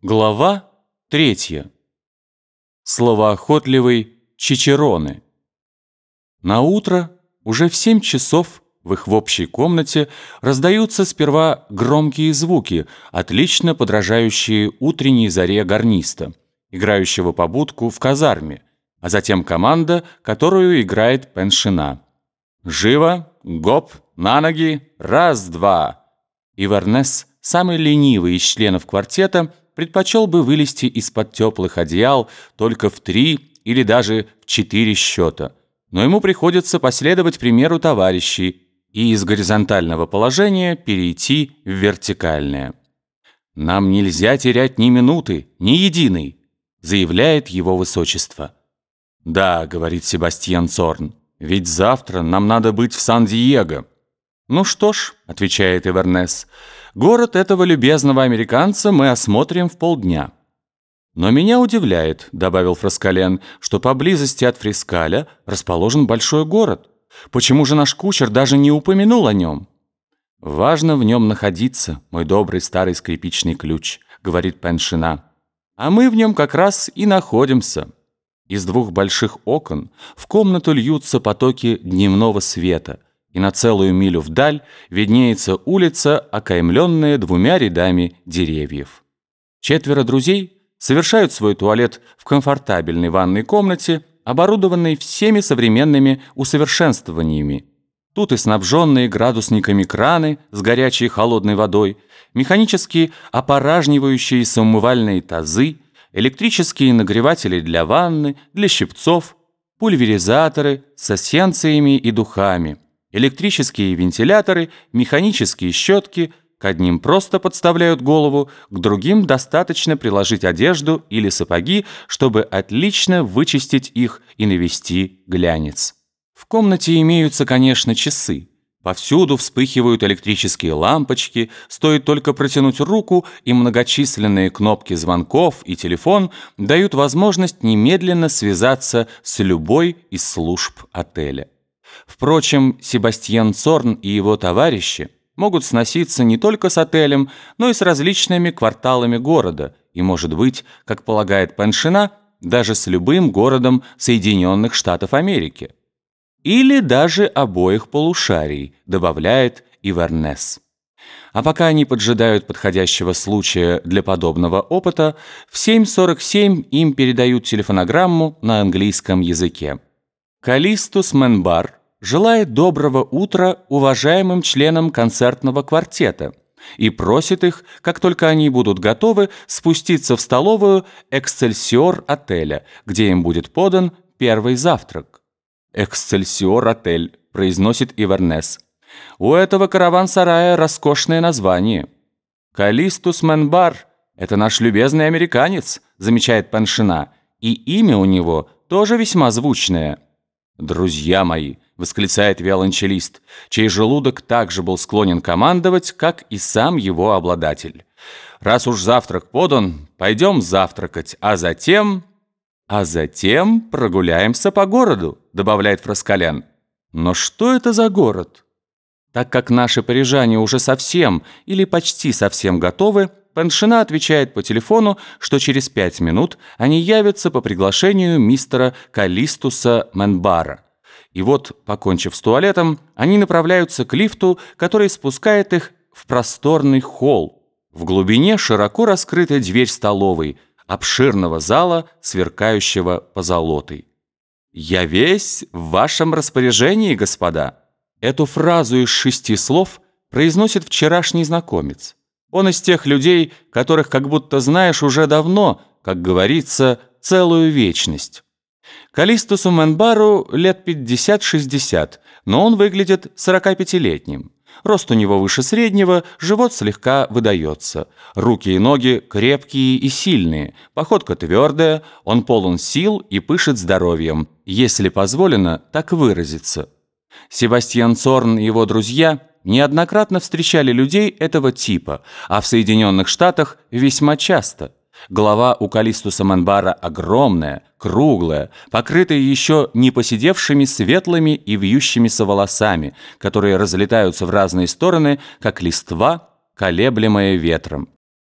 Глава третья. Словоохотливый Чичероны. На утро уже в семь часов в их в общей комнате раздаются сперва громкие звуки, отлично подражающие утренней заре гарниста, играющего побудку в казарме, а затем команда, которую играет пеншина. «Живо! Гоп! На ноги! Раз-два!» И Вернес, самый ленивый из членов квартета, предпочел бы вылезти из-под теплых одеял только в три или даже в четыре счета. Но ему приходится последовать примеру товарищей и из горизонтального положения перейти в вертикальное. «Нам нельзя терять ни минуты, ни единой», заявляет его высочество. «Да», — говорит Себастьян Цорн, «ведь завтра нам надо быть в Сан-Диего». «Ну что ж», — отвечает Эвернес, — Город этого любезного американца мы осмотрим в полдня. Но меня удивляет, добавил Фраскален, что поблизости от Фрискаля расположен большой город. Почему же наш кучер даже не упомянул о нем? Важно в нем находиться, мой добрый старый скрипичный ключ, говорит Пеншина. А мы в нем как раз и находимся. Из двух больших окон в комнату льются потоки дневного света – и на целую милю вдаль виднеется улица, окаймленная двумя рядами деревьев. Четверо друзей совершают свой туалет в комфортабельной ванной комнате, оборудованной всеми современными усовершенствованиями. Тут и снабженные градусниками краны с горячей и холодной водой, механические опоражнивающиеся умывальные тазы, электрические нагреватели для ванны, для щипцов, пульверизаторы с эссенциями и духами – Электрические вентиляторы, механические щетки к одним просто подставляют голову, к другим достаточно приложить одежду или сапоги, чтобы отлично вычистить их и навести глянец. В комнате имеются, конечно, часы. Повсюду вспыхивают электрические лампочки, стоит только протянуть руку, и многочисленные кнопки звонков и телефон дают возможность немедленно связаться с любой из служб отеля. Впрочем, Себастьян Цорн и его товарищи могут сноситься не только с отелем, но и с различными кварталами города, и, может быть, как полагает Паншина, даже с любым городом Соединенных Штатов Америки. Или даже обоих полушарий, добавляет Ивернес. А пока они поджидают подходящего случая для подобного опыта, в 7.47 им передают телефонограмму на английском языке. Калистус Менбар желает доброго утра уважаемым членам концертного квартета и просит их, как только они будут готовы, спуститься в столовую «Эксцельсиор» отеля, где им будет подан первый завтрак. «Эксцельсиор отель», – произносит Ивернес. У этого караван-сарая роскошное название. «Калистус Менбар» – это наш любезный американец, замечает Паншина, и имя у него тоже весьма звучное. «Друзья мои», восклицает виолончелист, чей желудок также был склонен командовать, как и сам его обладатель. «Раз уж завтрак подан, пойдем завтракать, а затем...» «А затем прогуляемся по городу», — добавляет Фраскалян. «Но что это за город?» Так как наши парижане уже совсем или почти совсем готовы, Паншина отвечает по телефону, что через пять минут они явятся по приглашению мистера Калистуса Менбара. И вот, покончив с туалетом, они направляются к лифту, который спускает их в просторный холл. В глубине широко раскрыта дверь столовой, обширного зала, сверкающего позолотой. «Я весь в вашем распоряжении, господа». Эту фразу из шести слов произносит вчерашний знакомец. Он из тех людей, которых как будто знаешь уже давно, как говорится, целую вечность. Калистусу Менбару лет 50-60, но он выглядит 45-летним. Рост у него выше среднего, живот слегка выдается. Руки и ноги крепкие и сильные, походка твердая, он полон сил и пышет здоровьем, если позволено так выразиться. Себастьян Цорн и его друзья неоднократно встречали людей этого типа, а в Соединенных Штатах весьма часто – Голова у Калистуса Манбара огромная, круглая, покрытая еще не посидевшими светлыми и вьющимися волосами, которые разлетаются в разные стороны, как листва, колеблемая ветром.